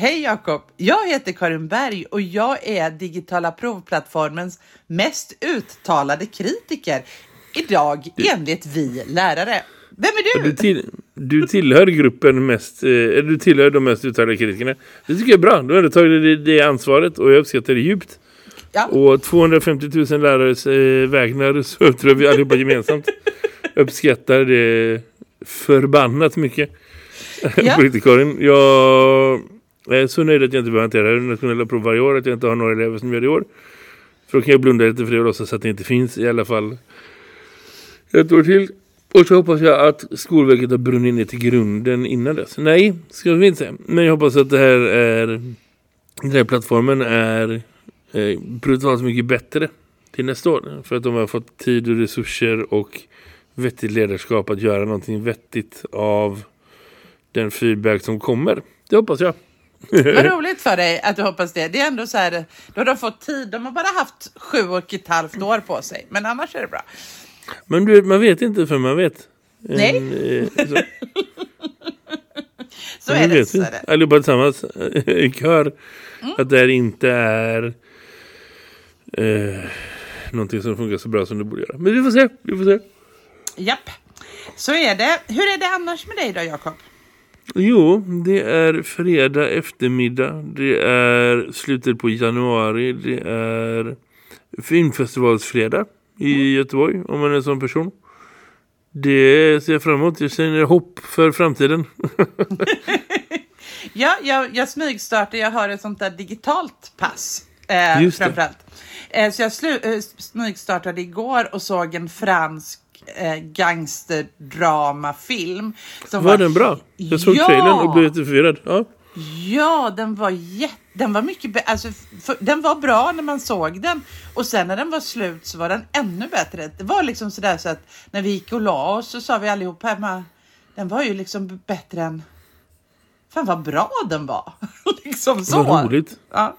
Hej Jakob! Jag heter Karin Berg och jag är digitala provplattformens mest uttalade kritiker. Idag enligt vi lärare. Vem är du? Du, till, du tillhör gruppen mest, eh, du tillhör de mest uttalade kritikerna. Det tycker jag är bra. Du har tagit det, det ansvaret och jag uppskattar det djupt. Ja. Och 250 000 lärares eh, vägnar så tror jag vi allihopa gemensamt uppskattar det förbannat mycket. Ja. Riktigt Karin. Jag är så nöjd att jag inte behöver hantera nationella prov varje år. Att jag inte har några elever som gör det i år. För då kan jag blunda lite för det och låtsas att det inte finns i alla fall ett år till. Och så hoppas jag att Skolverket har brunnit ner till grunden innan dess. Nej, ska vi inte säga. Men jag hoppas att det här är den här plattformen är eh, brutalt mycket bättre till nästa år. För att de har fått tid och resurser och vettigt ledarskap att göra någonting vettigt av den feedback som kommer. Det hoppas jag. Vad roligt för dig att du hoppas det. Det är ändå så här, då har de fått tid. De har bara haft sju och ett halvt år på sig. Men annars är det bra. Men du, man vet inte för man vet. Nej. eh, så. Så är det. Så är det. allihopa tillsammans i kör att det här inte är eh, någonting som funkar så bra som det borde göra. Men vi får se, vi får se. Japp. Så är det. Hur är det annars med dig då, Jakob? Jo, det är fredag eftermiddag. Det är slutet på januari. Det är filmfestivalsfredag i Göteborg, om man är en sån person. Det ser jag fram emot. Jag känner hopp för framtiden. Ja, jag, jag smygstartar. Jag har ett sånt där digitalt pass. Eh, Just framförallt. Eh, så jag slu, eh, smygstartade igår och såg en fransk eh, gangsterdramafilm. som Var den bra? Jag såg Ja! trailern och blev lite förvirrad. Ja. Ja, den var jätte... Den var mycket alltså, för, Den var bra när man såg den. Och sen när den var slut så var den ännu bättre. Det var liksom sådär så att när vi gick och la oss så sa vi allihop hemma. Den var ju liksom bättre än... Fan vad bra den var. liksom så. Vad roligt. Ja.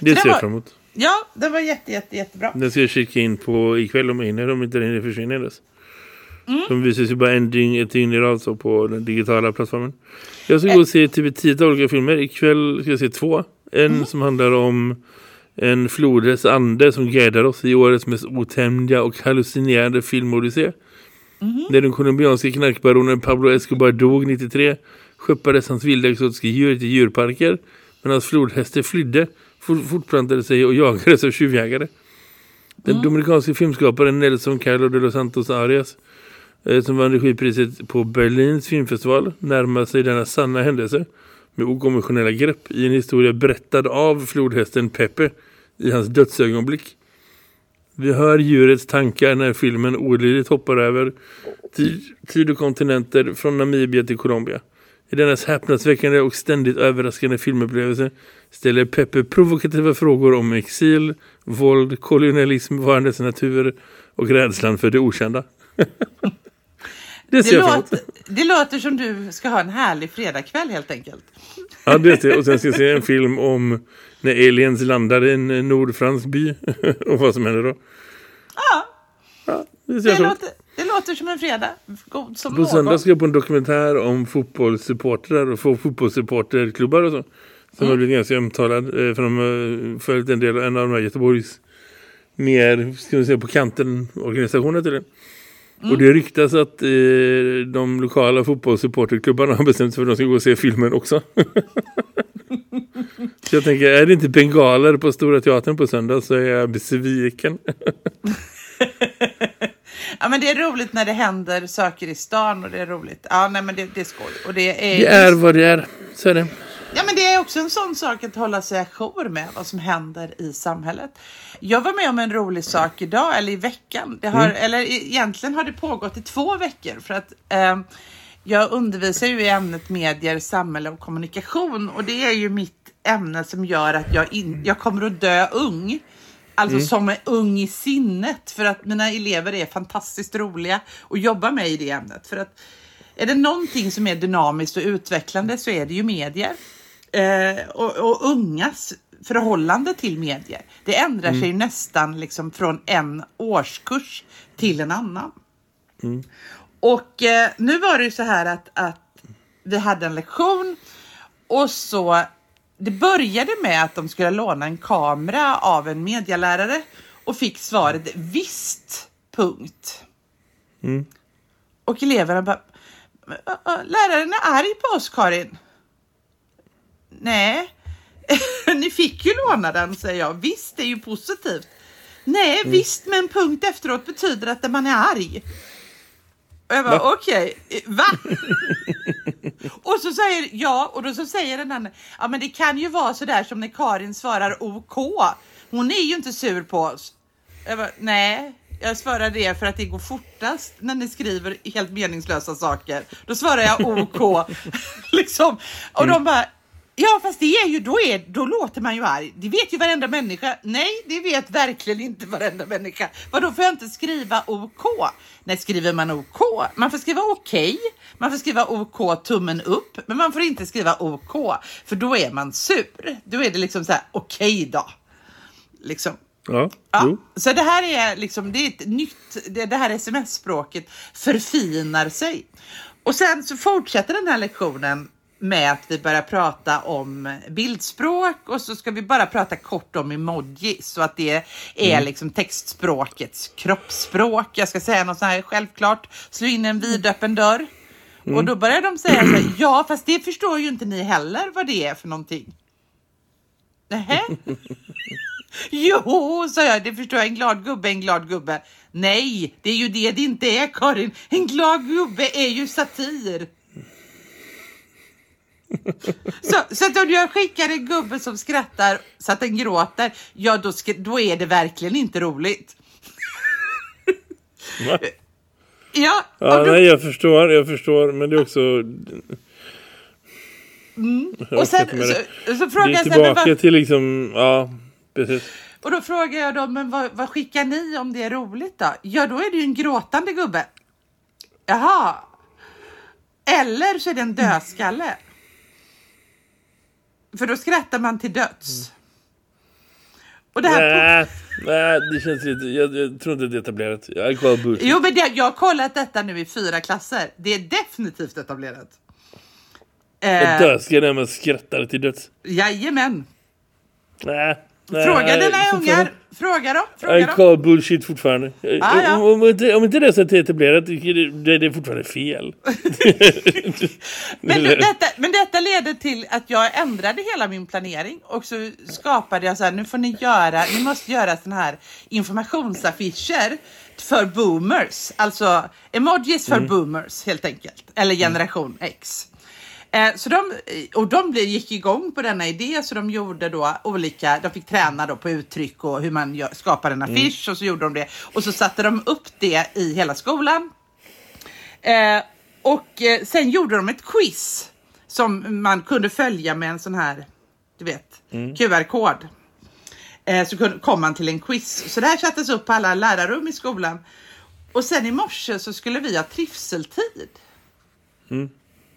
Det Så ser jag var- fram emot. ja, den var jätte, jätte, jättebra. Den ska jag kika in på ikväll om jag hinner, om inte den försvinna dess. Mm. De visas ju bara en dygn, ett dygn i rad så på den digitala plattformen. Jag ska gå och se typ tiotal olika filmer. Ikväll ska jag se två. En Mm. som handlar om en flodhäst ande som guidar oss i årets mest otämjda och hallucinerande filmodyssé. Mm-hmm. När den colombianska knarkbaronen Pablo Escobar dog 93 skeppades hans vilda exotiska djur till djurparker men hans flodhästar flydde, fort- fortplantade sig och jagades av tjuvjägare. Den dominikanska filmskaparen Nelson Carlos de los Santos Arias Eh, som vann regipriset på Berlins filmfestival närmar sig denna sanna händelse med okonventionella grepp i en historia berättad av flodhästen Pepe i hans dödsögonblick. Vi hör djurets tankar när filmen olydigt hoppar över tid, tid och kontinenter från Namibia till Colombia. I dennas häpnadsväckande och ständigt överraskande filmupplevelse ställer Peppe provokativa frågor om exil, våld, kolonialism, varandets natur och rädslan för det okända. det ser Det jag låter, det låter som du ska ha en härlig fredagkväll helt enkelt. Ja, det ser. Och sen ska jag se en film om när aliens landar i en eh, nordfransk by och vad som händer då. Ja, Ja, det det låter, det låter som en fredag. God som På någon. söndag ska jag på en dokumentär om fotbollssupportrar och fotbollssupporterklubbar och så. Som har blivit ganska omtalad. eh, För de har följt en del en av de här Göteborgs mer, ska vi säga, på kanten organisationer till det. Och det ryktas att eh, de lokala fotbollssupporterklubbarna har bestämt sig för att de ska gå och se filmen också. så jag tänker, är det inte bengaler på Stora Teatern på söndag så är jag besviken. Ja, men det är roligt när det händer saker i stan och det är roligt. Ja, nej, men det, det är skoj. Och det är, Det är vad det är, så är det. Ja, men det är också en sån sak att hålla sig ajour med vad som händer i samhället. Jag var med om en rolig sak idag, eller i veckan. Det har, Eller i- egentligen har det pågått i två veckor. För att eh, jag undervisar ju i ämnet medier, samhälle och kommunikation och det är ju mitt ämne som gör att jag, in, jag kommer att dö ung. Alltså som är ung i sinnet för att mina elever är fantastiskt roliga att jobba med i det ämnet. För att är det någonting som är dynamiskt och utvecklande så är det ju medier. Eh, och, och ungas förhållande till medier. Det ändrar sig nästan liksom från en årskurs till en annan. Och eh, nu var det ju så här att, att vi hade en lektion och så det började med att de skulle låna en kamera av en medialärare och fick svaret visst, punkt. Och eleverna bara, "Men, ä, ä, läraren är arg på oss Karin. Nej, ni fick ju låna den säger jag. Visst, det är ju positivt. Nej, visst, men punkt efteråt betyder att man är arg. Och jag bara, okej, eh, va? och så säger, ja, och då så säger den andra, ja men det kan ju vara så där som när Karin svarar OK. Hon är ju inte sur på oss. Jag bara, nej, jag svarar det för att det går fortast när ni skriver helt meningslösa saker. Då svarar jag OK. liksom. Och de bara, ja fast det är ju, då, är, då låter man ju arg. Det vet ju varenda människa. Nej, det vet verkligen inte varenda människa. Vadå får jag inte skriva OK? Nej, skriver man OK? Man får skriva okej. Man får skriva OK tummen upp. Men man får inte skriva OK. För då är man sur. Då är det liksom så här, okej då. Liksom. Ja, Ja, så det här är liksom, det är ett nytt, det, det här sms-språket förfinar sig. Och sen så fortsätter den här lektionen med att vi börjar prata om bildspråk och så ska vi bara prata kort om emojis så att det är liksom textspråkets kroppsspråk. Jag ska säga något så här självklart, slå in en vidöppen dörr. Och då börjar de säga så här, ja fast det förstår ju inte ni heller vad det är för någonting. Nähä? Jo, sa jag, det förstår jag. En glad gubbe, en glad gubbe. Nej, det är ju det det inte är, Karin. En glad gubbe är ju satir. Så, så att om jag skickar en gubbe som skrattar så att den gråter, ja då, då är det verkligen inte roligt. Ja, Ja, du, nej, jag förstår, jag förstår, men det är också... Jag och sen det. så, så Det frågar är jag sen, tillbaka vad, till liksom, ja, precis. och då frågar jag dem, men vad, vad skickar ni om det är roligt då? Ja, då är det ju en gråtande gubbe. Jaha. Eller så är det en dödskalle. För då skrattar man till döds. Och det här Nej, nej, det känns lite, jag, jag tror inte det är etablerat. Jag call bullshit. Jo, men det, jag har kollat detta nu i fyra klasser. Det är definitivt etablerat. Eh, döskar när man skrattar till döds. jajamän. Nej, nej, Fråga dina ungar. Fråga. I Fråga dem. call bullshit fortfarande. Ah, ja. om, inte, om inte det är så att det är etablerat, det, det, är fortfarande fel. Men, det- detta, men detta leder till att jag ändrade hela min planering och så skapade jag så här, nu får ni göra, ni måste göra såna här informationsaffischer för boomers, alltså emojis för boomers helt enkelt, eller generation X. Eh, Så de, och de gick igång på denna idé så de gjorde då olika, de fick träna då på uttryck och hur man gör, skapar en affisch och så gjorde de det. Och så satte de upp det i hela skolan. Eh, och eh, sen gjorde de ett quiz som man kunde följa med en sån här, du vet, QR-kod. Eh, så kom man till en quiz. Så det här sattes upp på alla lärarrum i skolan. Och sen i morse så skulle vi ha trivseltid.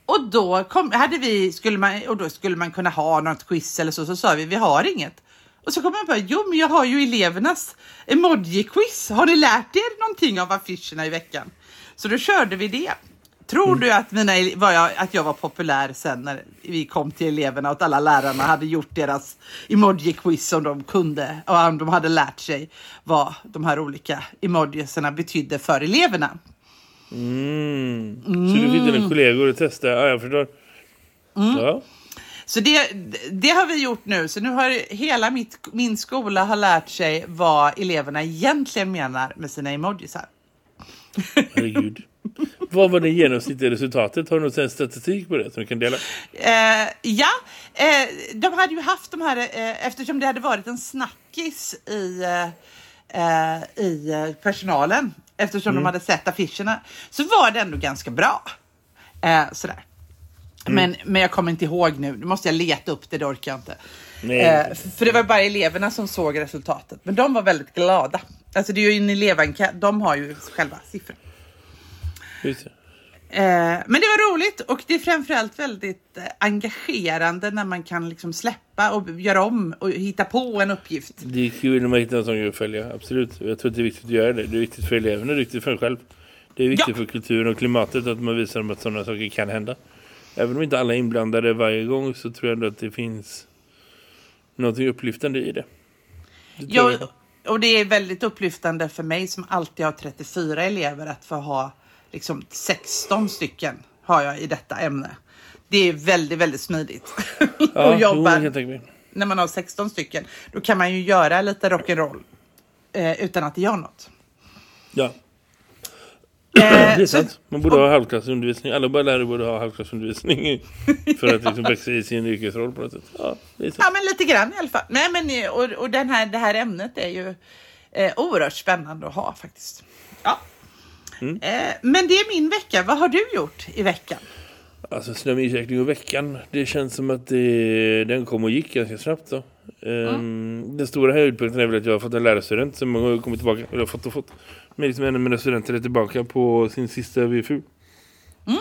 Och då kom, hade vi, skulle man, och då skulle man kunna ha något quiz eller så, så sa vi vi har inget. Och så kom man på, jo men jag har ju elevernas emoji-quiz. Har ni lärt er någonting av affischerna i veckan? Så då körde vi det. Tror du att, mina, var jag, att jag var populär sen när vi kom till eleverna och att alla lärarna hade gjort deras emoji-quiz som de kunde och om de hade lärt sig vad de här olika emojisarna betydde för eleverna? Mm. Så du fick dina kollegor att testa? Ja, jag förstår. Mm. Ja. Så det, det har vi gjort nu. Så nu har hela mitt, min skola har lärt sig vad eleverna egentligen menar med sina emojisar. Herregud. Vad var det genomsnittliga resultatet? Har du någon statistik på det som du kan dela? Eh, ja, eh, de hade ju haft de här, eh, eftersom det hade varit en snackis i, eh, i eh, personalen, eftersom de hade sett affischerna, så var det ändå ganska bra. Eh, sådär. Men, men jag kommer inte ihåg nu. Nu måste jag leta upp det, det orkar jag inte. Eh, för det var bara eleverna som såg resultatet. Men de var väldigt glada. Alltså det är ju en elevenkät. De har ju själva siffror. Just det. Eh, men det var roligt och det är framförallt väldigt eh, engagerande när man kan liksom släppa och göra om och hitta på en uppgift. Det är kul när man hittar en sån grej att följa, absolut. Jag tror att det är viktigt att göra det. Det är viktigt för eleverna, det är viktigt för en själv. Det är viktigt Ja. för kulturen och klimatet att man visar dem att sådana saker kan hända. Även om inte alla är inblandade varje gång så tror jag ändå att det finns någonting upplyftande i det. det Jag, och det är väldigt upplyftande för mig som alltid har 34 elever att få ha liksom 16 stycken har jag i detta ämne. Det är väldigt, väldigt smidigt Ja, att jo, jobba. mig. När man har 16 stycken, då kan man ju göra lite rock'n'roll eh, utan att det gör något. Ja, Eh, det är så- sant. Man borde ha halvklassundervisning. Alla bara lärare borde ha halvklassundervisning för att liksom växa i sin yrkesroll på något sätt. Ja, det är sant. Ja, men lite grann i alla fall. Nej, men, eh, och och den här, det här ämnet är ju eh, oerhört spännande att ha faktiskt. Ja. Mm. Eh, men det är min vecka. Vad har du gjort i veckan? Alltså snöminkäkning och veckan, det känns som att det, den kom och gick ganska snabbt då. Um, Den stora höjdpunkten är väl att jag har fått en lärarstudent som har kommit tillbaka, eller har fått och fått. Men liksom en av mina studenter är tillbaka på sin sista VFU.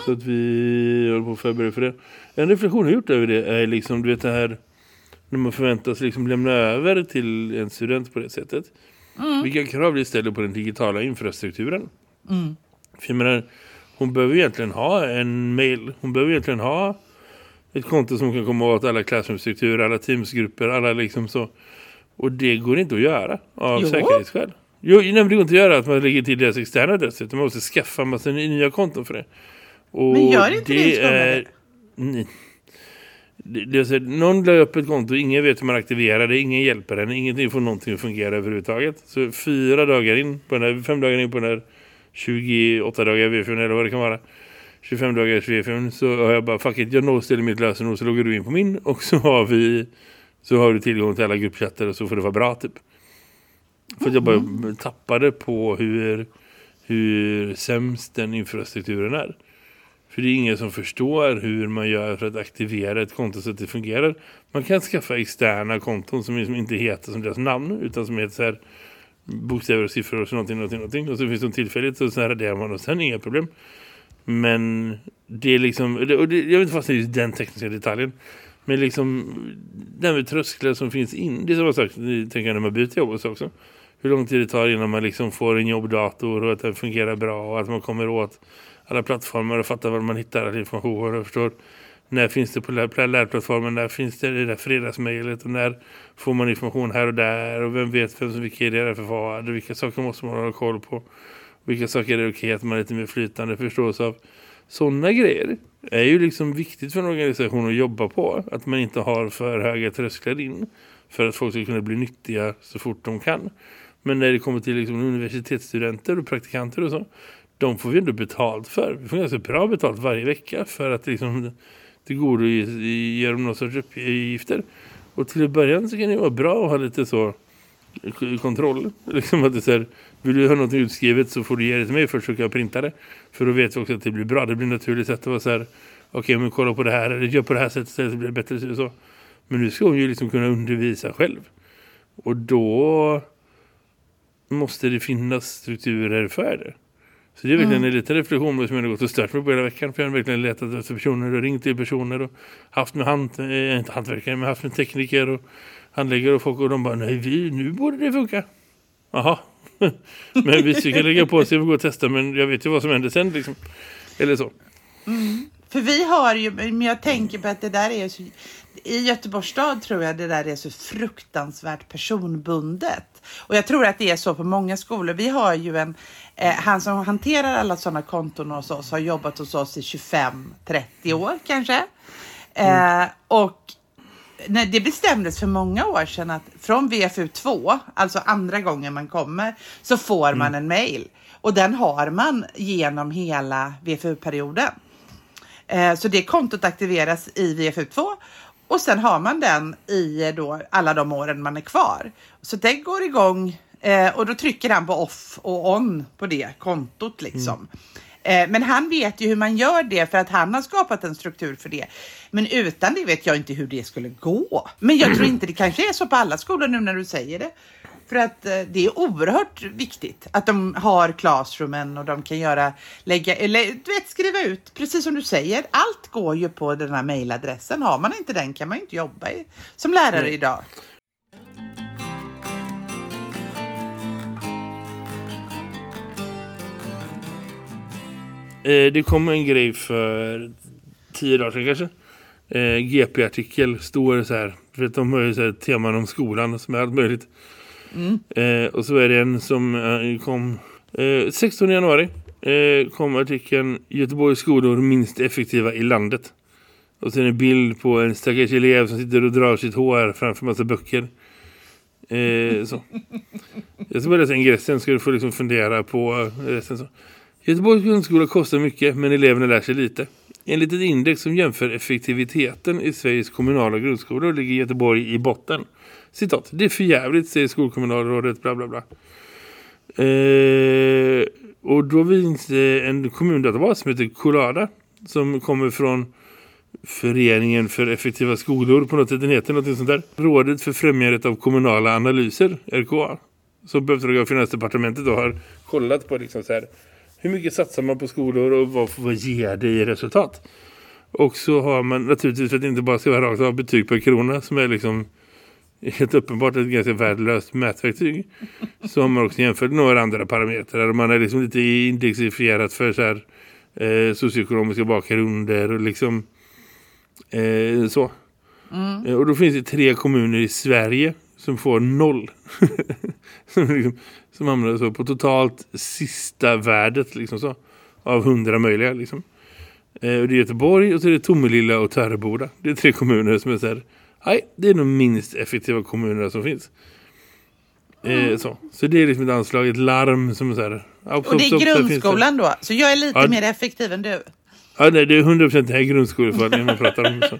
Så att vi håller på att förbereda för det. En reflektion jag har gjort över det är liksom, du vet det här när man förväntas liksom lämna över till en student på det sättet. Vilka krav det ställer på den digitala infrastrukturen. För jag menar, hon behöver egentligen ha en mail. Hon behöver egentligen ha ett konto som kan komma åt alla klassrumsstrukturer, alla teamsgrupper, alla liksom så. Och det går inte att göra av Jo. säkerhetsskäl. Jo, nej, det går inte att göra att man lägger till deras externa adress. utan Man måste skaffa en massa nya konton för det. Och Men gör inte skola det? Nej. Det, det är så, någon la upp ett konto, ingen vet hur man aktiverar det, ingen hjälper henne, ingenting får någonting att fungera överhuvudtaget. Så fyra dagar in, på den här, fem dagar in på den här 28 dagar VFUn eller vad det kan vara. 25 dagars VFUn så har jag bara, fuck it, jag nollställer mitt lösenord så loggar du in på min och så har vi så har du tillgång till alla gruppchatter och så får det vara bra typ. För att jag bara tappade på hur, hur sämst den infrastrukturen är. För det är ingen som förstår hur man gör för att aktivera ett konto så att det fungerar. Man kan skaffa externa konton som inte heter som deras namn utan som heter så här bokstäver och siffror och så någonting, någonting, någonting. Och så finns det tillfälligt och så raderar man och sen inga problem. Men det är liksom, och det, och det, jag vet inte fast det är just den tekniska detaljen. Men liksom, den med trösklar som finns in, det är samma sak, det tänker jag när man byter jobb och så också. Hur lång tid det tar innan man liksom får en jobbdator och att den fungerar bra och att man kommer åt alla plattformar och fattar var man hittar all information och förstår när finns det på lärplattformen, när finns det i det där fredagsmejlet? Och när får man information här och där? Och vem vet vem som vilka idéer för vad och vilka saker måste man ha koll på? Vilka saker är det okej att man är lite mer flytande förstås av? Sådana grejer är ju liksom viktigt för en organisation att jobba på. Att man inte har för höga trösklar in för att folk ska kunna bli nyttiga så fort de kan. Men när det kommer till liksom universitetsstudenter och praktikanter och så de får vi ändå betalt för. Vi får ganska bra betalt varje vecka för att liksom tillgodogöra dem någon sorts uppgifter. Och till att början så kan det vara bra att ha lite så kontroll. Liksom att det så här, vill du ha något utskrivet så får du ge det till mig först så kan jag printa det. För då vet vi också att det blir bra. Det blir naturligt sätt att vara så här, okej men kolla på det här, eller gör på det här sättet så blir det bättre. Så. Men nu ska hon ju liksom kunna undervisa själv. Och då måste det finnas strukturer för det. Så det är verkligen en liten reflektion som jag har gått och stört mig på hela veckan. För jag har verkligen letat efter personer och ringt till personer och haft med hand, eh, inte hantverkare men haft med tekniker och handläggare och folk och de bara nej vi, nu borde det funka. Jaha. men vi kan lägga på sig och gå och testa men jag vet ju vad som händer sen liksom. Eller så. För vi har ju, men jag tänker på att det där är så, i Göteborgs stad tror jag det där är så fruktansvärt personbundet. Och jag tror att det är så på många skolor. Vi har ju en, eh, han som hanterar alla sådana konton hos oss har jobbat hos oss i 25-30 år kanske. Eh, och när det bestämdes för många år sedan att från VFU2, alltså andra gången man kommer, så får man en mail. Och den har man genom hela VFU-perioden. Eh, Så det kontot aktiveras i VFU2 och sen har man den i eh, då alla de åren man är kvar. Så den går igång eh, och då trycker han på off och on på det kontot liksom. Eh, men han vet ju hur man gör det för att han har skapat en struktur för det. Men utan det vet jag inte hur det skulle gå. Men jag tror inte det kanske är så på alla skolor nu när du säger det. För att eh, det är oerhört viktigt att de har classroomen och de kan göra, lägga, eller du vet skriva ut, precis som du säger, allt går ju på den här mejladressen. Har man inte den kan man inte jobba i, som lärare idag. Eh, det kom en grej för tio dagar sedan kanske. Eh, GP-artikel, stor så här. För att de har ju så här teman om skolan som är allt möjligt. Mm. Eh, och så är det en som eh, kom eh, 16 januari. Eh, kom artikeln Göteborgs skolor minst effektiva i landet. Och sen en bild på en stackars elev som sitter och drar sitt hår framför massa böcker. Eh, så. Jag ska bara läsa ingressen ska du få liksom fundera på eh, resten. Så. Göteborgs grundskola kostar mycket men eleverna lär sig lite. Enligt ett index som jämför effektiviteten i Sveriges kommunala grundskolor ligger Göteborg i botten. Citat, det är för jävligt säger skolkommunalrådet bla bla bla. Eh, och då finns det en kommundatabas som heter Colada som kommer från Föreningen för effektiva skolor på något sätt den heter något sånt där. Rådet för främjandet av kommunala analyser, RKA. Som uppdrag av Finansdepartementet då har kollat på liksom så här, hur mycket satsar man på skolor och vad, vad ger det i resultat. Och så har man naturligtvis för att det inte bara ska vara rakt av betyg per krona som är liksom helt uppenbart ett ganska värdelöst mätverktyg. Så har man också jämfört några andra parametrar. Man är liksom lite indexifierat för så här, eh, socioekonomiska bakgrunder och liksom eh, så. Eh, Och då finns det tre kommuner i Sverige som får noll. som, liksom, som hamnar så på totalt sista värdet liksom så, av hundra möjliga. Liksom. Eh, och det är Göteborg och så är det Tomelilla och Törreboda. Det är tre kommuner som är så här, nej, det är de minst effektiva kommunerna som finns. Eh, så. så det är liksom ett anslag, ett larm som är så här. ja, Och det är där finns det- grundskolan då. Så jag är lite Ja. mer effektiv än du. Ja, nej, det är 100% det här grundskoleförvaltningen man pratar om.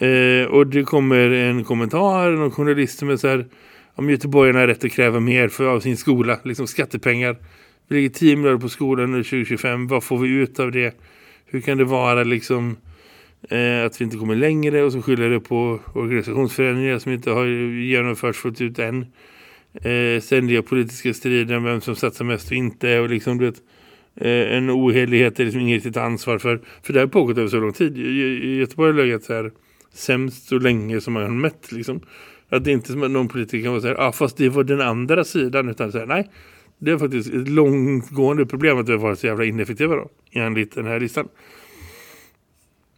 Eh, och det kommer en kommentar, någon journalist som är så här, om Göteborgarna har rätt att kräva mer för, av sin skola, liksom skattepengar. Vi lägger 10 miljarder på skolan nu 2025, vad får vi ut av det? Hur kan det vara liksom eh, att vi inte kommer längre och så skyller det på organisationsförändringar som inte har genomförts fullt ut än. Eh, ständiga politiska strider om vem som satsar mest och inte och liksom du vet, eh, en ohederlighet är liksom inget riktigt ansvar för. För det har pågått över så lång tid. I, Göteborg har legat så här sämst så länge som man har mätt liksom. Att det är inte som att någon politiker kan vara så här, ah, fast det var den andra sidan utan så här, nej. Det är faktiskt ett långtgående problem att vi har varit så jävla ineffektiva då, enligt den här listan.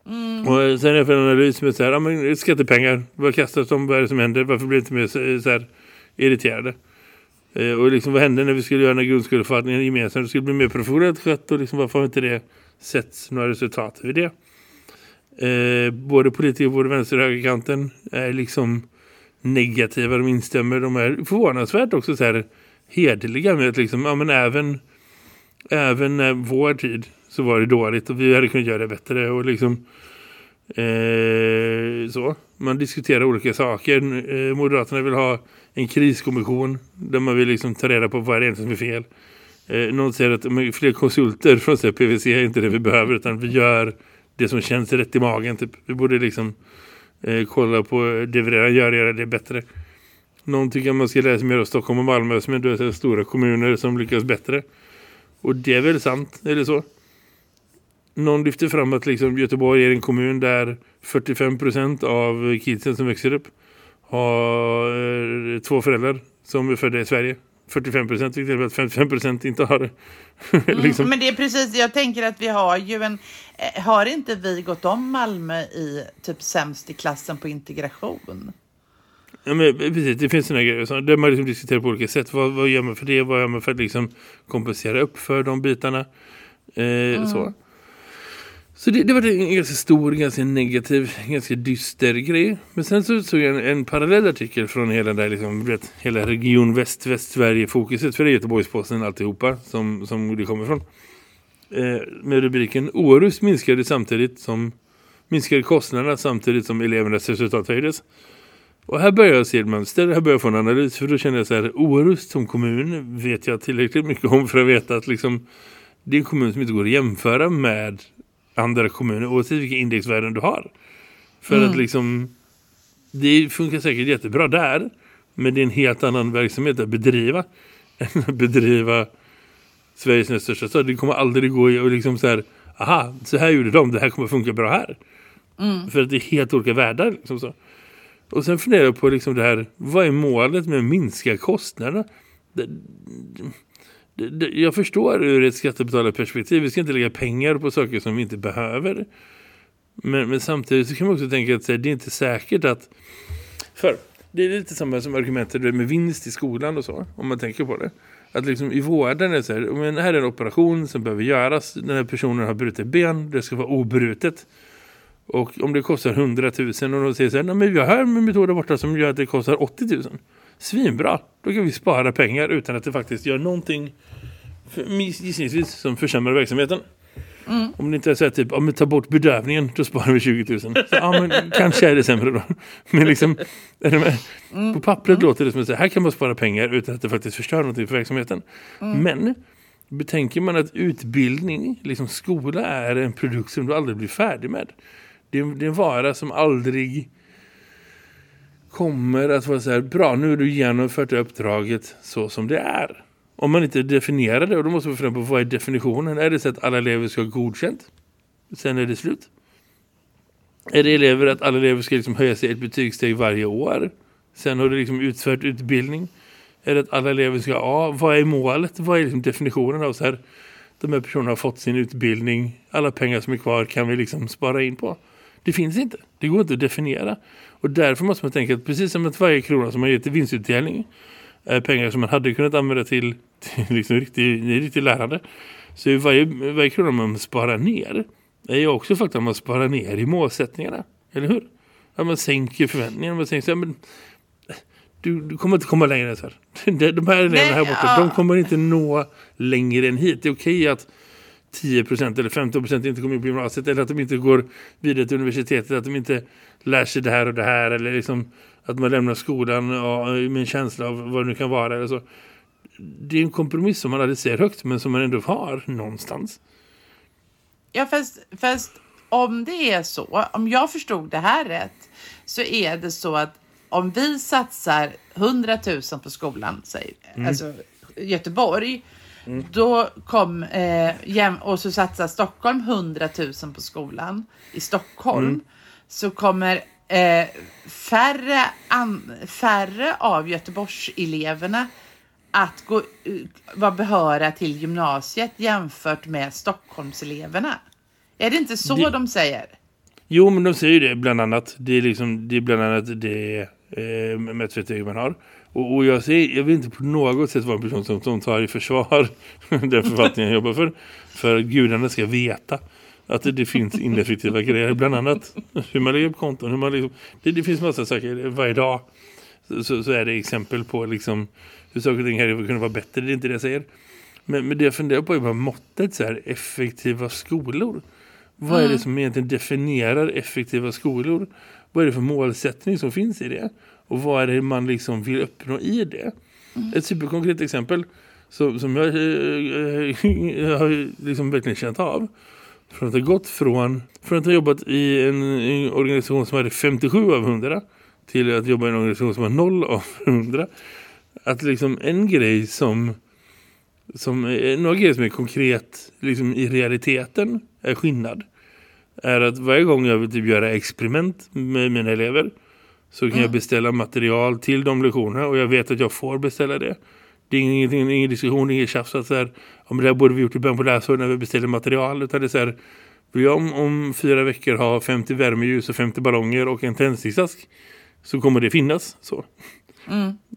Mm. Och sen är det för en analys med så här, ja men skattepengar, vad kastas de, vad är det som händer, varför blir det inte mer så, så här irriterade? Eh, och liksom vad hände när vi skulle göra den här grundskoleförvaltningen gemensamt, det skulle bli mer professionellt skött och liksom varför har inte det setts några resultat vid det? Eh, både politiker, både vänster och högerkanten är liksom negativa, de instämmer, de är förvånansvärt också så här hederliga med att liksom, ja men även även när vår tid så var det dåligt och vi hade kunnat göra det bättre och liksom eh, så. Man diskuterar olika saker. Eh, Moderaterna vill ha en kriskommission där man vill liksom ta reda på vad det är som är fel. Eh, någon säger att men fler konsulter från här, PVC är inte det vi behöver utan vi gör det som känns rätt i magen. Typ. Vi borde liksom eh, kolla på det vi redan gör och göra det bättre. Någon tycker att man ska lära sig mer av Stockholm och Malmö som är stora kommuner som lyckas bättre. Och det är väl sant, eller så? Någon lyfter fram att liksom Göteborg är en kommun där 45% av kidsen som växer upp har eh, två föräldrar som är födda i Sverige. 45% vilket är att 55% inte har det. liksom. Men det är precis, jag tänker att vi har ju en, eh, har inte vi gått om Malmö i typ sämst i klassen på integration? Ja, men precis, det finns såna grejer så där man liksom diskuterar på olika sätt. Vad, vad gör man för det? Vad gör man för att liksom kompensera upp för de bitarna? Eh, Så, så det, det var en ganska stor, ganska negativ, ganska dyster grej. Men sen så såg jag en, en parallell artikel från hela, där, liksom, vet, hela region Väst, Västsverige-fokuset. För det är Göteborgsposten alltihopa som, som det kommer från. Eh, med rubriken Orust minskade samtidigt som minskade kostnaderna samtidigt som elevernas resultat höjdes. Och här börjar jag se ett mönster, här börjar jag få en analys för då känner jag så här, Orust som kommun vet jag tillräckligt mycket om för att veta att liksom det är en kommun som inte går att jämföra med andra kommuner oavsett vilka indexvärden du har. För Mm. att liksom det funkar säkert jättebra där men det är en helt annan verksamhet att bedriva än att bedriva Sveriges näst största stad. Det kommer aldrig gå och liksom så här aha, så här gjorde de, det här kommer funka bra här. Mm. För att det är helt olika världar liksom så. Och sen funderar jag på liksom det här, vad är målet med att minska kostnaderna? Det, jag förstår ur ett skattebetalarperspektiv, vi ska inte lägga pengar på saker som vi inte behöver. Men, men samtidigt så kan man också tänka att här, det är inte säkert att... För det är lite samma som argumentet med vinst i skolan och så, om man tänker på det. Att liksom i vården är det så här, men här är en operation som behöver göras. Den här personen har brutit ben, det ska vara obrutet. Och om det kostar 100 000 och de säger så här, nej men vi har här en metod där borta som gör att det kostar 80 000. Svinbra, då kan vi spara pengar utan att det faktiskt gör någonting gissningsvis som försämrar verksamheten. Om det inte är så här typ, om vi tar bort bedövningen då sparar vi 20 000. Så, ja men kanske är det sämre då. Men liksom, med? på pappret låter det som att här här kan man spara pengar utan att det faktiskt förstör någonting för verksamheten. Men betänker man att utbildning, liksom skola är en produkt som du aldrig blir färdig med. Det är, det är en vara som aldrig kommer att vara så här, bra nu har du genomfört uppdraget så som det är. Om man inte definierar det, och då måste man fundera på vad är definitionen? Är det så att alla elever ska ha godkänt? Sen är det slut. Är det elever att alla elever ska liksom höja sig ett betygssteg varje år? Sen har du liksom utfört utbildning. Är det att alla elever ska ha, vad är målet? Vad är liksom definitionen av så här? De här personerna har fått sin utbildning. Alla pengar som är kvar kan vi liksom spara in på. Det finns inte. Det går inte att definiera. Och därför måste man tänka att precis som att varje krona som man ger till vinstutdelning är pengar som man hade kunnat använda till, till liksom riktig, riktig lärande. Så är varje, varje krona man sparar ner är ju också faktiskt att man sparar ner i målsättningarna. Eller hur? Att man sänker förväntningarna. Man tänker så här, men du, du kommer inte komma längre än så här. De de här eleverna här borta, ja. de kommer inte nå längre än hit. Det är okej att 10% eller 15% inte kommer in på gymnasiet eller att de inte går vidare till universitetet, att de inte lär sig det här och det här eller liksom att man lämnar skolan ja, med en känsla av vad det nu kan vara eller så. Det är en kompromiss som man aldrig ser högt men som man ändå har någonstans. Ja, fast, fast om det är så, om jag förstod det här rätt, så är det så att om vi satsar 100 000 på skolan, säg, alltså Göteborg, då kom, eh, och så satsar Stockholm 100 000 på skolan i Stockholm, så kommer eh, färre, an, färre av Göteborgseleverna att gå, eh, vara behöriga till gymnasiet jämfört med Stockholmseleverna. Är det inte så Det- de säger? Jo, men de säger ju det bland annat. Det är, liksom, det är bland annat det eh, mätverktyg man har. Och, och jag, säger, jag vill inte på något sätt vara en person som, som tar i försvar den förvaltningen jag jobbar för. För gudarna ska veta att det, det finns ineffektiva grejer. Bland annat hur man lägger upp konton. Hur man liksom, det, det finns massa saker varje dag. Så, så, är det exempel på liksom, hur saker och ting här kunna vara bättre. Det är inte det jag säger. Men, men det jag funderar på är bara måttet så här, effektiva skolor. Vad är det som egentligen definierar effektiva skolor? Vad är det för målsättning som finns i det? Och vad är det man liksom vill uppnå i det? Ett superkonkret exempel som, som jag, eh, jag har liksom verkligen känt av. Från att ha gått från, från att ha jobbat i en, en organisation som hade 57 av 100 till att jobba i en organisation som har 0 av 100. Att liksom en grej som som är några grejer som är konkret liksom i realiteten är skillnad är att varje gång jag vill typ göra experiment med mina elever så kan jag beställa material till de lektionerna och jag vet att jag får beställa det. Det är ingenting, ingen diskussion, inget tjafs att så här, om det här borde vi gjort i början på läsåret när vi beställer material utan det är så här, vill jag om, om fyra veckor ha 50 värmeljus och 50 ballonger och en tändsticksask så kommer det finnas så.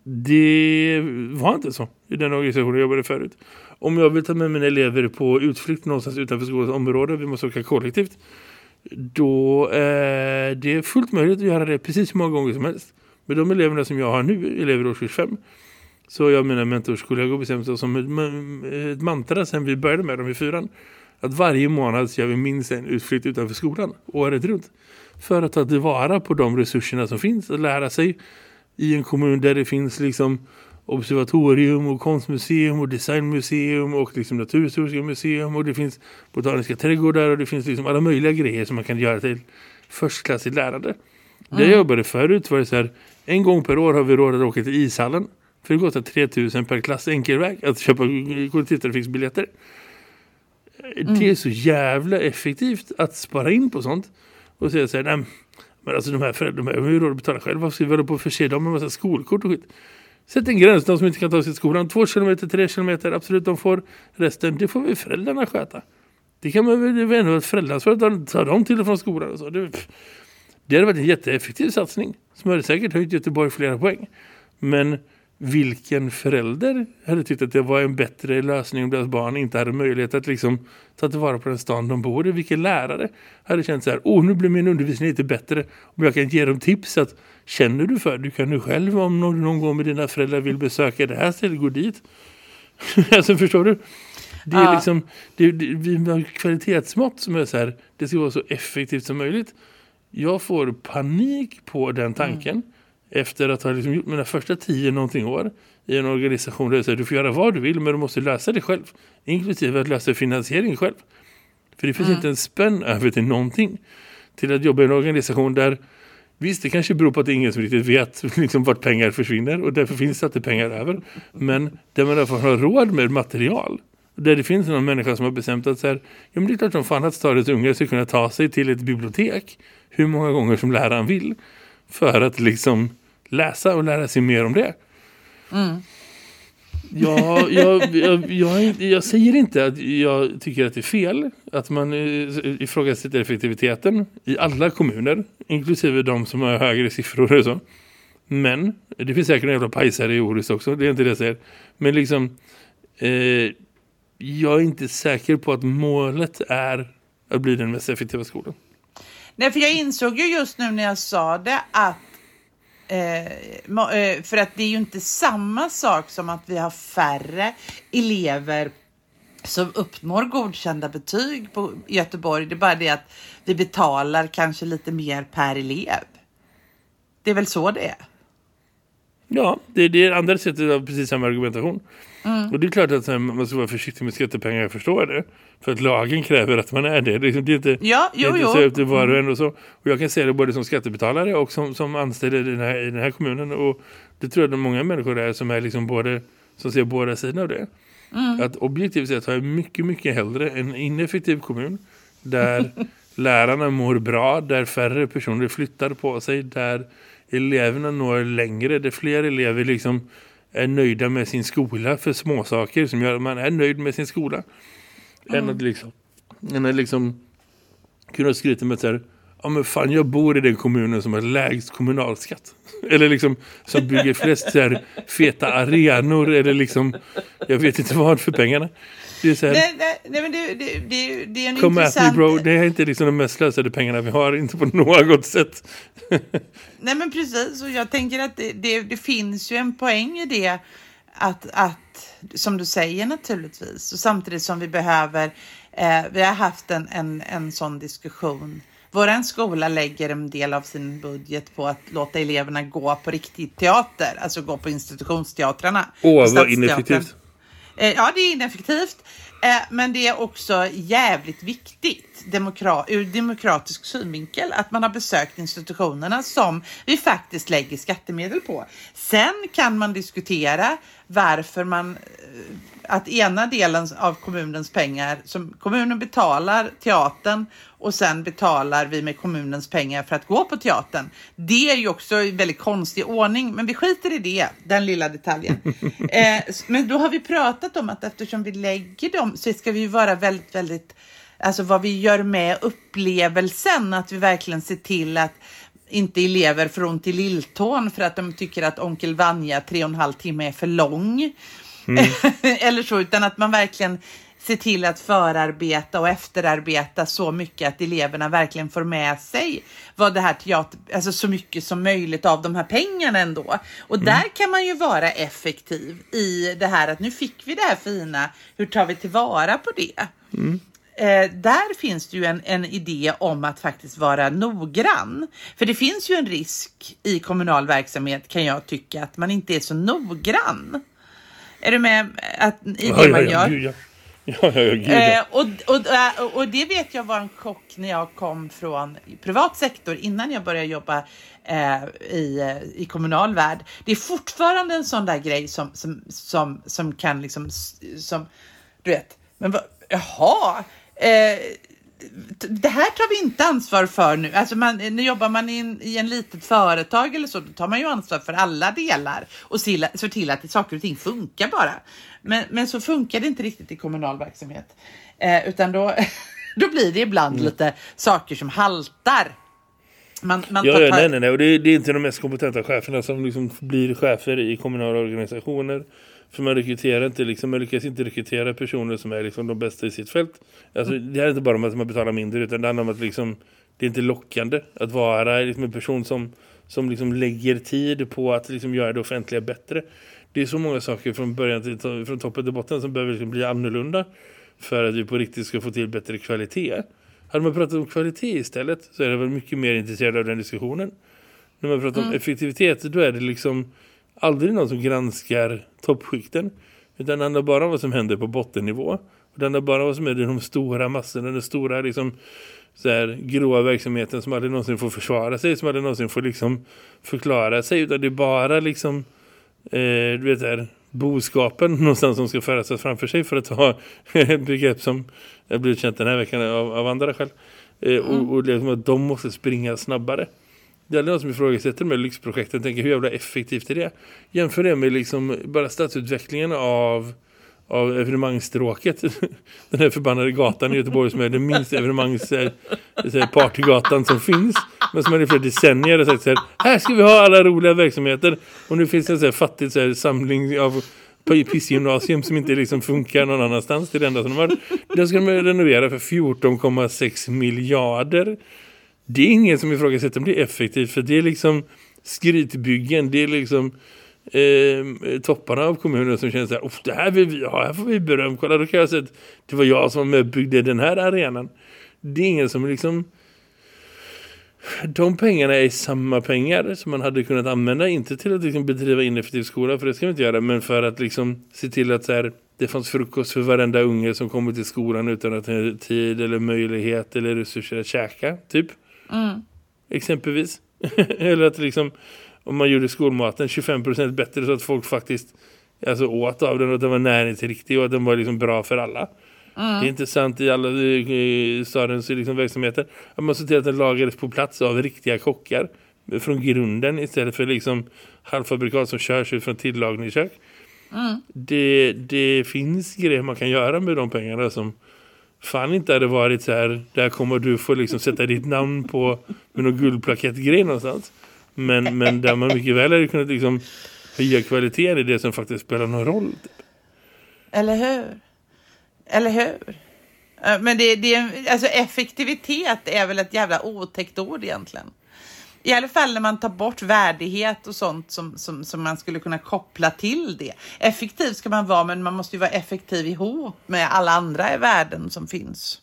Det var inte så i den organisationen jag jobbade förut. Om jag vill ta med mina elever på utflykt någonstans utanför skolans område, vi måste åka kollektivt, då eh, är det fullt möjligt att göra det precis hur många gånger som helst. Med de eleverna som jag har nu, elever i årskurs 5, så har jag mina mentorskollegor bestämt oss som ett, ett mantra sen vi började med dem i fyran. Att varje månad så gör vi minst en utflykt utanför skolan, året runt. För att ta tillvara på de resurserna som finns, att lära sig i en kommun där det finns liksom observatorium och konstmuseum och designmuseum och liksom naturhistoriska museum och det finns botaniska trädgårdar och det finns liksom alla möjliga grejer som man kan göra till förstklassigt lärande. Där jag jobbade förut var det så här, en gång per år har vi råd att åka till ishallen. För det kostar 3000 per klass enkelväg att köpa kollektivtrafiksbiljetter. Det är så jävla effektivt att spara in på sånt. Och säga så här, nej men alltså de här föräldrarna de har ju råd att betala själva. Varför ska vi hålla på och förse dem med en massa skolkort och skit? Sätt en gräns, de som inte kan ta sig till skolan. Två kilometer, tre kilometer, absolut de får. Resten, det får vi föräldrarna sköta. Det kan man väl, ändå ett föräldraansvar att ta dem till och från skolan och så. Det, det hade varit en jätteeffektiv satsning. Som hade säkert höjt Göteborg flera poäng. Men vilken förälder hade tyckt att det var en bättre lösning om deras barn inte hade möjlighet att liksom ta tillvara på den stan de bor i. Vilken lärare hade känt så här, åh nu blir min undervisning lite bättre om jag kan ge dem tips att känner du för, du kan du själv om någon, någon gång med dina föräldrar vill besöka det här stället, gå dit. alltså förstår du? Det är Ja. liksom, det, det, vi har kvalitetsmått som är så här, det ska vara så effektivt som möjligt. Jag får panik på den tanken efter att ha liksom gjort mina första tio någonting år i en organisation där jag säger du får göra vad du vill men du måste lösa det själv. Inklusive att lösa finansiering själv. För det finns inte en spänn över till någonting. Till att jobba i en organisation där Visst, det kanske beror på att det är ingen som riktigt vet liksom, vart pengar försvinner och därför finns det inte pengar över. Men där man i alla fall har råd med material. Där det finns någon människa som har bestämt att så här, ja, men det är klart som fan att stadens unga ska kunna ta sig till ett bibliotek hur många gånger som läraren vill för att liksom läsa och lära sig mer om det. Mm. Ja, jag, jag, jag, jag säger inte att jag tycker att det är fel att man eh, ifrågasätter effektiviteten i alla kommuner, inklusive de som har högre siffror och så. Men, det finns säkert en jävla pajsare i Orust också, det är inte det jag säger. Men liksom, eh, jag är inte säker på att målet är att bli den mest effektiva skolan. Nej, för jag insåg ju just nu när jag sa det att Eh, eh, för att det är ju inte samma sak som att vi har färre elever som uppnår godkända betyg på Göteborg. Det är bara det att vi betalar kanske lite mer per elev. Det är väl så det är. Ja, det, det är andra sättet av precis samma argumentation. Och det är klart att här, man ska vara försiktig med skattepengar, jag förstår det. För att lagen kräver att man är det. Det är, det är inte, Ja, det är jo, inte jo. så var och en och så. Och jag kan säga det både som skattebetalare och som, som anställd i den, här, i den här kommunen. Och det tror jag att många människor är som är liksom både, som ser båda sidorna av det. Att objektivt sett har jag mycket, mycket hellre en ineffektiv kommun där lärarna mår bra, där färre personer flyttar på sig, där eleverna når längre, där fler elever liksom är nöjda med sin skola för små saker som gör att man är nöjd med sin skola. Än att liksom, än att liksom kunna skryta med så här, ja men fan jag bor i den kommunen som har lägst kommunalskatt. Eller liksom som bygger flest så här, feta arenor eller liksom, jag vet inte vad för pengarna. Det är så här, Nej, nej, nej men det, det, det, det är en come intressant... bro, det är inte liksom de mest slösade pengarna vi har, inte på något sätt. Nej men precis, och jag tänker att det, det, det finns ju en poäng i det att, att som du säger naturligtvis, och samtidigt som vi behöver, eh, vi har haft en, en, en sån diskussion. Vår skola lägger en del av sin budget på att låta eleverna gå på riktig teater, alltså gå på institutionsteatrarna. Åh, vad ineffektivt. Eh, ja, det är ineffektivt. Eh, men det är också jävligt viktigt demokra- ur demokratisk synvinkel att man har besökt institutionerna som vi faktiskt lägger skattemedel på. Sen kan man diskutera varför man eh, att ena delen av kommunens pengar som kommunen betalar teatern och sen betalar vi med kommunens pengar för att gå på teatern. Det är ju också en väldigt konstig ordning, men vi skiter i det, den lilla detaljen. eh, men då har vi pratat om att eftersom vi lägger dem så ska vi vara väldigt, väldigt, alltså vad vi gör med upplevelsen, att vi verkligen ser till att inte elever får ont i lilltån för att de tycker att onkel Vanja tre och en halv timme är för lång. Eller så, utan att man verkligen ser till att förarbeta och efterarbeta så mycket att eleverna verkligen får med sig vad det här teater, alltså så mycket som möjligt av de här pengarna ändå. Och där kan man ju vara effektiv i det här att nu fick vi det här fina, hur tar vi tillvara på det? eh, där finns det ju en, en idé om att faktiskt vara noggrann. För det finns ju en risk i kommunal verksamhet kan jag tycka att man inte är så noggrann. Är du med att, i det man gör? ja, gud, ja. Ja, ja, gud, Eh, ja. och, och, och, och det vet jag var en chock när jag kom från privat sektor innan jag började jobba eh, i, eh, i kommunal värld. Det är fortfarande en sån där grej som, som, som, som kan liksom, som, du vet, men vad, jaha, eh, det här tar vi inte ansvar för nu. Alltså man, nu jobbar man i en, i en litet företag eller så, då tar man ju ansvar för alla delar och ser till att saker och ting funkar bara. Men, men så funkar det inte riktigt i kommunal verksamhet. Eh, utan då, då blir det ibland Mm. lite saker som haltar. Man, man Ja, ja, nej, nej, nej. Och det, det är inte de mest kompetenta cheferna som liksom blir chefer i kommunala organisationer. För man rekryterar inte, liksom, man lyckas inte rekrytera personer som är liksom de bästa i sitt fält. Alltså, det här är inte bara om att man betalar mindre utan det handlar om att liksom, det är inte lockande att vara liksom, en person som, som liksom lägger tid på att liksom, göra det offentliga bättre. Det är så många saker från början till, från toppen till botten som behöver liksom bli annorlunda för att vi på riktigt ska få till bättre kvalitet. Hade man pratat om kvalitet istället så är det väl mycket mer intresserad av den diskussionen. När man pratar om effektivitet då är det liksom aldrig någon som granskar toppskikten. Utan det handlar bara om vad som händer på bottennivå. Och det handlar bara om vad som är de stora massorna, den stora liksom så här, gråa verksamheten som aldrig någonsin får försvara sig, som aldrig någonsin får liksom förklara sig. Utan det är bara liksom eh, du vet där, boskapen någonstans som ska föras framför sig för att ha ett begrepp som har blivit känt den här veckan av, av andra skäl. Eh, och, och liksom att de måste springa snabbare. Det är aldrig någon som ifrågasätter de här lyxprojekten tänker hur jävla effektivt är det? Jämför det med liksom bara stadsutvecklingen av, av evenemangstråket. Den här förbannade gatan i Göteborg som är den minst evenemangs eh, eh, partygatan som finns. Men som man i flera decennier har sagt så här, här ska vi ha alla roliga verksamheter. Och nu finns det en så här fattig så här, samling av pissgymnasium som inte liksom funkar någon annanstans. Det är det enda som de har. Den ska de renovera för 14,6 miljarder. Det är ingen som ifrågasätter om det är effektivt för det är liksom skrytbyggen, det är liksom eh, topparna av kommunen som känner så här, "Uff, det här vill vi ha, här får vi beröm. Kolla, då kan jag säga att det var jag som byggde den här arenan. Det är ingen som liksom de pengarna är samma pengar som man hade kunnat använda, inte till att liksom bedriva ineffektiv skola, för det ska vi inte göra, men för att liksom se till att så här, det fanns frukost för varenda unge som kommer till skolan utan att ha tid eller möjlighet eller resurser att käka, typ. Exempelvis. eller att liksom, om man gjorde skolmaten 25% bättre så att folk faktiskt alltså, åt av den och att den var näringsriktig och att den var liksom bra för alla. Det är intressant i alla eh, stadens liksom, verksamheter. Att man ser till att den lagades på plats av riktiga kockar från grunden istället för liksom halvfabrikat som körs ut från tillagningskök. Det, det finns grejer man kan göra med de pengarna som fan inte hade varit så här där kommer du få liksom sätta ditt namn på med någon guldplakettgrej någonstans. Men, men där man mycket väl hade kunnat liksom höja kvaliteten i det som faktiskt spelar någon roll. Typ. Eller hur? Eller hur? Äh, men det, det, är- alltså effektivitet är väl ett jävla otäckt ord egentligen. I alla fall när man tar bort värdighet och sånt som, som, som man skulle kunna koppla till det. Effektiv ska man vara, men man måste ju vara effektiv ihop med alla andra i världen som finns.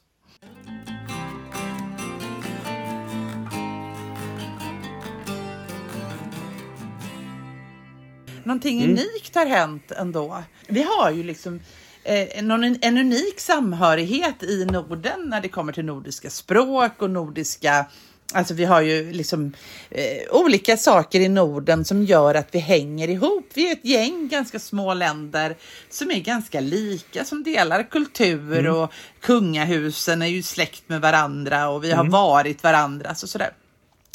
Någonting unikt har hänt ändå. Vi har ju liksom eh, någon, en unik samhörighet i Norden när det kommer till nordiska språk och nordiska Alltså vi har ju liksom eh, olika saker i Norden som gör att vi hänger ihop. Vi är ett gäng ganska små länder som är ganska lika, som delar kultur och kungahusen är ju släkt med varandra och vi har varit varandras och sådär.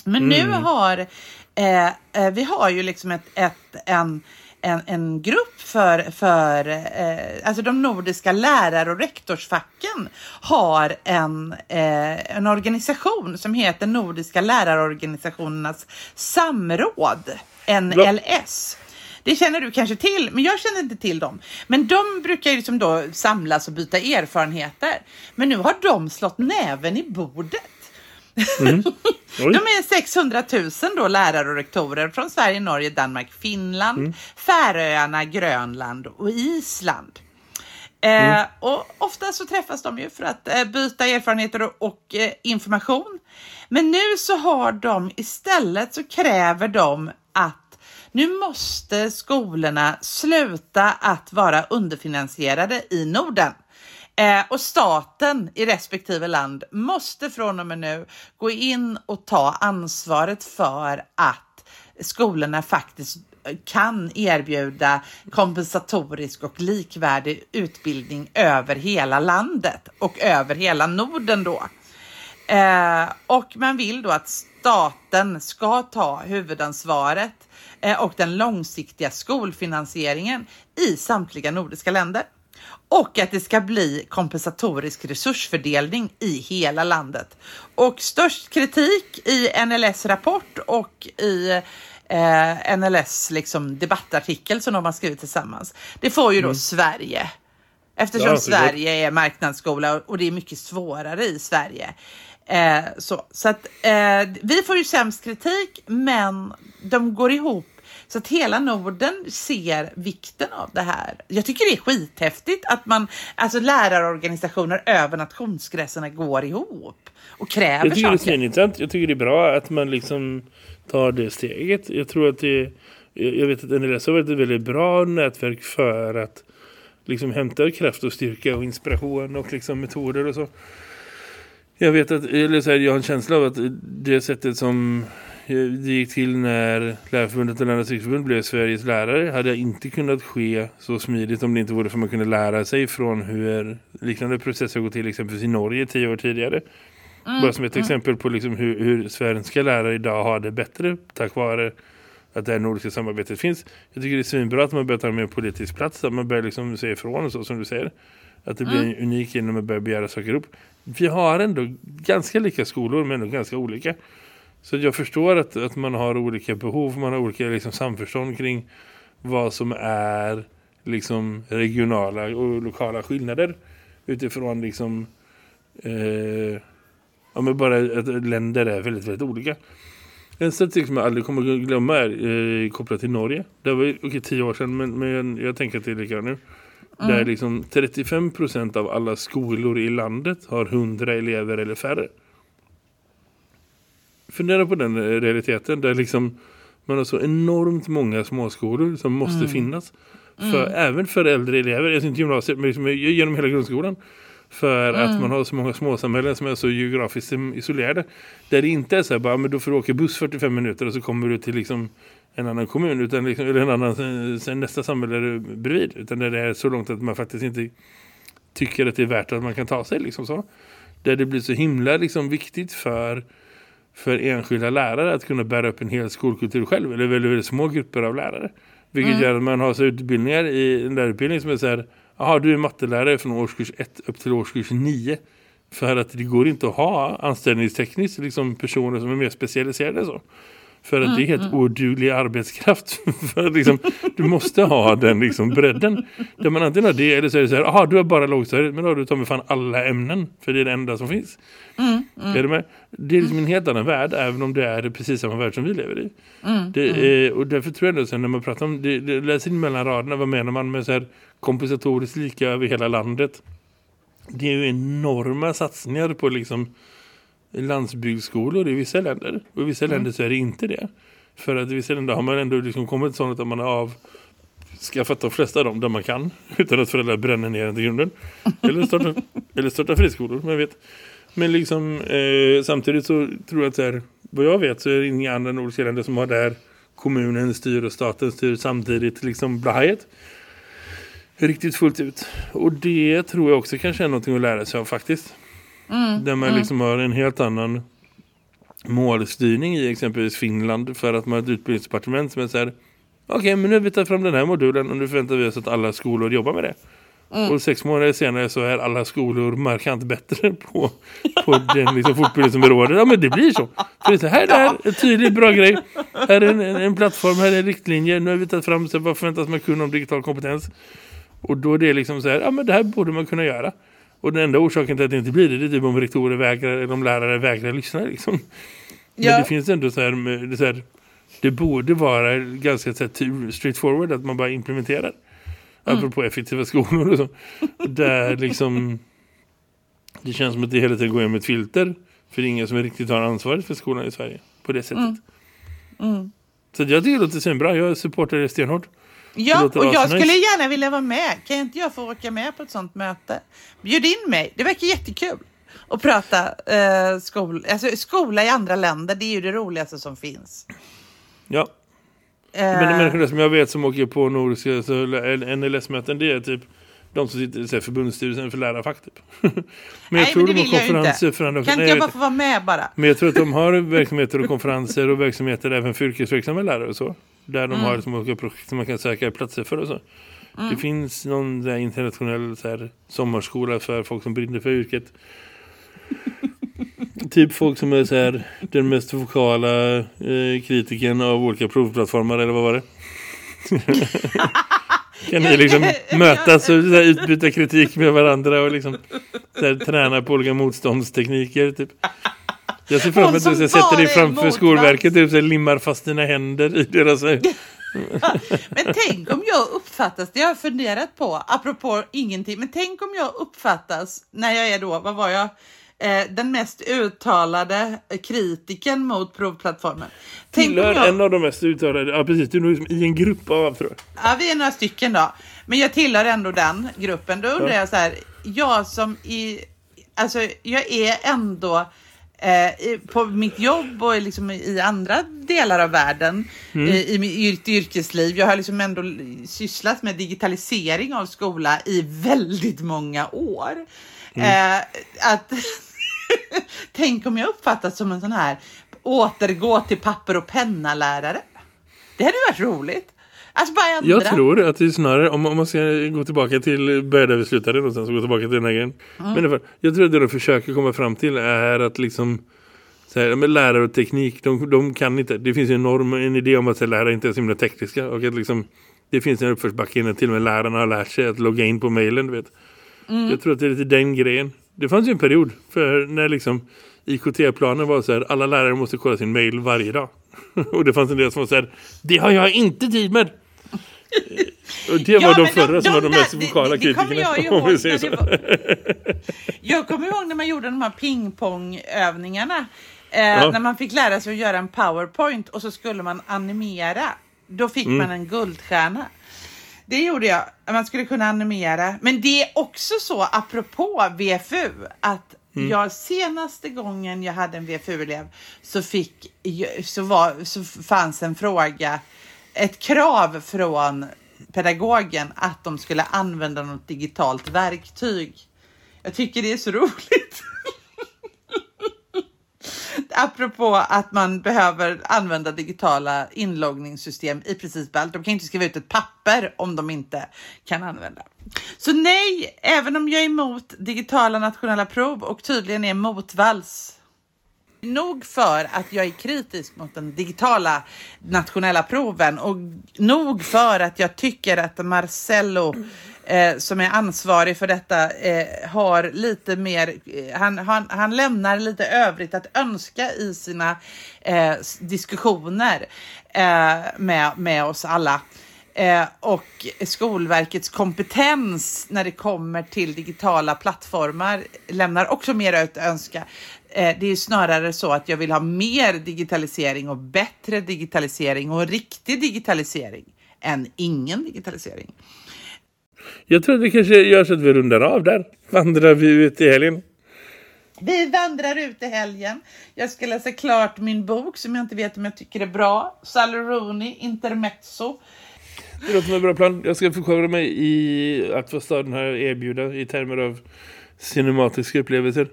Men nu har eh, vi har ju liksom ett, ett, en, en, en grupp för, för eh, alltså de nordiska lärar och rektorsfacken har en, eh, en organisation som heter Nordiska lärarorganisationernas samråd, NLS. Det känner du kanske till, men jag känner inte till dem. Men de brukar ju liksom då samlas och byta erfarenheter. Men nu har de slått näven i bordet. Oj. De är 600 000 då lärare och rektorer från Sverige, Norge, Danmark, Finland, Färöarna, Grönland och Island. Eh, och ofta så träffas de ju för att eh, byta erfarenheter och, och eh, information. Men nu så har de istället så kräver de att nu måste skolorna sluta att vara underfinansierade i Norden. Eh, och staten i respektive land måste från och med nu gå in och ta ansvaret för att skolorna faktiskt kan erbjuda kompensatorisk och likvärdig utbildning över hela landet och över hela Norden då. Eh, och man vill då att staten ska ta huvudansvaret eh, och den långsiktiga skolfinansieringen i samtliga nordiska länder. Och att det ska bli kompensatorisk resursfördelning i hela landet. Och störst kritik i NLS rapport och i eh, NLS liksom, debattartikel som de har skrivit tillsammans. Det får ju då mm. Sverige. Eftersom ja, Sverige är marknadsskola och det är mycket svårare i Sverige. Eh, så så att, eh, vi får ju sämst kritik, men de går ihop så att hela Norden ser vikten av det här. Jag tycker det är skithäftigt att man, alltså lärarorganisationer över nationsgränserna går ihop och kräver Jag tycker saker. det är intressant. Jag tycker det är bra att man liksom tar det steget. Jag tror att det jag vet att NLS har varit ett väldigt bra nätverk för att liksom hämta kraft och styrka och inspiration och liksom metoder och så. Jag vet att, eller så här, jag har en känsla av att det sättet som det gick till när Lärarförbundet och Lärarnas riksförbund blev Sveriges lärare hade inte kunnat ske så smidigt om det inte vore för att man kunde lära sig från hur liknande processer går till exempelvis i Norge tio år tidigare. Mm, Bara som ett mm. exempel på liksom hur, hur svenska lärare idag har det bättre tack vare att det här nordiska samarbetet finns. Jag tycker det är svinbra att man börjar ta mer politisk plats. Att man börjar liksom säga ifrån så som du säger. Att det blir mm. unik genom att börja begära saker upp. Vi har ändå ganska lika skolor men ändå ganska olika. Så jag förstår att, att man har olika behov. Man har olika liksom, samförstånd kring vad som är liksom regionala och lokala skillnader. Utifrån liksom eh, ja, men bara att länder är väldigt, väldigt olika. En statistik som jag aldrig kommer att glömma är eh, kopplat till Norge. Det var okay, tio år sedan, men, men jag tänker att det är lika nu. Mm. Där liksom 35% av alla skolor i landet har 100 elever eller färre. Fundera på den eh, realiteten där liksom man har så enormt många småskolor som måste mm. finnas. För, mm. Även för äldre elever, alltså inte gymnasiet, men liksom genom hela grundskolan. För mm. att man har så många småsamhällen som är så geografiskt isolerade. Där det inte är så här, bara, men då får du åka buss 45 minuter och så kommer du till liksom en annan kommun utan liksom, eller en annan sen nästa samhälle bredvid. Utan där det är så långt att man faktiskt inte tycker att det är värt att man kan ta sig. Liksom så. Där det blir så himla liksom, viktigt för, för enskilda lärare att kunna bära upp en hel skolkultur själv. Eller väldigt, små grupper av lärare. Vilket mm. gör att man har så utbildningar i en lärarutbildning som är så här Jaha, du är mattelärare från årskurs 1 upp till årskurs 9. För att det går inte att ha anställningstekniskt liksom personer som är mer specialiserade så. För att mm, det är helt mm. oduglig arbetskraft. för att liksom, du måste ha den liksom bredden. Där man antingen har det eller så är det så här, aha, du har bara lågstadiet men då har du tagit fan alla ämnen. För det är det enda som finns. Mm, mm. Är det, med? det är liksom en helt annan värld även om det är precis samma värld som vi lever i. Mm, det, mm. och därför tror jag ändå när man pratar om det, det läser in mellan raderna, vad menar man med så här kompensatoriskt lika över hela landet? Det är ju enorma satsningar på liksom landsbygdsskolor i vissa länder. Och i vissa mm. länder så är det inte det. För att i vissa länder har man ändå liksom kommit sånt att man har avskaffat de flesta av dem där man kan. Utan att föräldrar bränner ner den till grunden. Eller starta, eller starta friskolor, man vet. Men liksom eh, samtidigt så tror jag att så här, vad jag vet så är det inga andra nordiska länder som har där kommunen styr och staten styr samtidigt liksom blahajet riktigt fullt ut. Och det tror jag också kanske är någonting att lära sig av faktiskt. Mm, där man mm. liksom har en helt annan målstyrning i exempelvis Finland för att man har ett utbildningsdepartement som är så här okej okay, men nu har vi tagit fram den här modulen och nu förväntar vi oss att alla skolor jobbar med det. Mm. Och sex månader senare så är alla skolor markant bättre på, på den liksom fortbildning som råder. Ja men det blir så. För det är så här är en tydlig bra grej. Här är en, en, en plattform, här är riktlinjer. Nu har vi tagit fram så vad förväntas man kunna om digital kompetens. Och då är det liksom så här, ja men det här borde man kunna göra. Och den enda orsaken till att det inte blir det, det är typ om rektorer vägrar, eller om lärare vägrar lyssna liksom. Men ja. det finns ändå så här, det, så här, det borde vara ganska så här, straightforward att man bara implementerar. apropå effektiva skolor och så. Där liksom det känns som att det hela tiden går med ett filter. För det är ingen som riktigt har ansvaret för skolan i Sverige på det sättet. Mm. Så jag tycker det låter bra. Jag supportar det stenhårt. Ja, och jag skulle gärna vilja vara med. Kan inte jag få åka med på ett sånt möte? Bjud in mig. Det verkar jättekul. Och prata eh, skol, alltså, skola i andra länder. Det är ju det roligaste som finns. Ja, Eh, men de människorna som jag vet som åker på nordiska så, NLS-möten det är typ de som sitter i förbundsstyrelsen för lärarfack typ. men jag nej, tror men det de har konferenser inte. för andra Kan inte jag jag bara få vara med bara? Men jag tror att de har verksamheter och konferenser och verksamheter även för yrkesverksamma lärare och så. Där de Mm. har liksom olika projekt som man kan söka platser för och så. Det finns någon där internationell så här, sommarskola för folk som brinner för yrket. typ folk som är så här, den mest vokala eh, kritiken av olika provplattformar eller vad var det? kan ni liksom mötas och så här, utbyta kritik med varandra och liksom så här, träna på olika motståndstekniker typ. Jag ser fram emot att jag sätter dig framför. Skolverket och typ, limmar fast dina händer i deras... Men tänk om jag uppfattas, det har jag funderat på, apropå ingenting, men tänk om jag uppfattas när jag är då, vad var jag, eh, den mest uttalade kritiken mot provplattformen. Tillhör jag, en av de mest uttalade... Ja, precis. Du är nog liksom i en grupp av, tror jag. ja, vi är några stycken då, men jag tillhör ändå den gruppen. Då undrar Ja. jag så här, jag som i, alltså jag är ändå eh, på mitt jobb och liksom i andra delar av världen Mm. eh, i mitt yrkesliv. Jag har liksom ändå sysslat med digitalisering av skola i väldigt många år. Mm. Eh, att Tänk om jag uppfattas som en sån här återgå till papper och penna-lärare. Det hade varit roligt. Alltså bara ändra. Jag tror att det är snarare, om, om man ska gå tillbaka till, börja där vi slutade någonstans och gå tillbaka till den här grejen. Men i alla fall, jag tror att det de försöker komma fram till är att liksom så här, med lärare och teknik, de, de kan inte. Det finns en norm, en idé om att här, lärare inte är så himla tekniska och att liksom det finns en uppförsbacke innan till och med lärarna har lärt sig att logga in på mejlen, du vet. Jag tror att det är lite den grejen. Det fanns ju en period för när liksom IKT-planen var så här, alla lärare måste kolla sin mejl varje dag. och det fanns en del som var så här, det har jag inte tid med. Och det var Ja, de förra som var de mest vokala kritikerna. jag ihåg var, Jag kommer ihåg när man gjorde de här pingpongövningarna. Eh, Ja. När man fick lära sig att göra en powerpoint och så skulle man animera. Då fick Mm. man en guldstjärna. Det gjorde jag. Man skulle kunna animera. Men det är också så, apropå VFU, att Mm. jag senaste gången jag hade en VFU-elev så, fick, så, var, så fanns en fråga, ett krav från pedagogen att de skulle använda något digitalt verktyg. Jag tycker det är så roligt. Apropå att man behöver använda digitala inloggningssystem i princip allt. De kan inte skriva ut ett papper om de inte kan använda. Så nej, även om jag är emot digitala nationella prov och tydligen är motvalls Nog för att jag är kritisk mot den digitala nationella proven och nog för att jag tycker att Marcello eh, som är ansvarig för detta eh, har lite mer, eh, han, han, han lämnar lite övrigt att önska i sina eh, diskussioner eh, med, med oss alla. Eh, och Skolverkets kompetens när det kommer till digitala plattformar lämnar också mer att önska. Eh, det är snarare så att jag vill ha mer digitalisering och bättre digitalisering och riktig digitalisering än ingen digitalisering. Jag tror att det kanske gör så att vi rundar av där. Vandrar vi ut i helgen. Vi vandrar ut i helgen. Jag ska läsa klart min bok som jag inte vet om jag tycker är bra. Sally Rooney, Intermezzo. Det låter som en bra plan. Jag ska förkovra mig i att vad staden har erbjuda i termer av cinematiska upplevelser.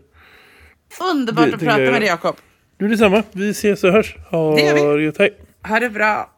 Underbart Det att prata jag med dig. Jakob. Du detsamma. Vi ses och hörs. Ha Det gör vi. Hej. Ha det bra.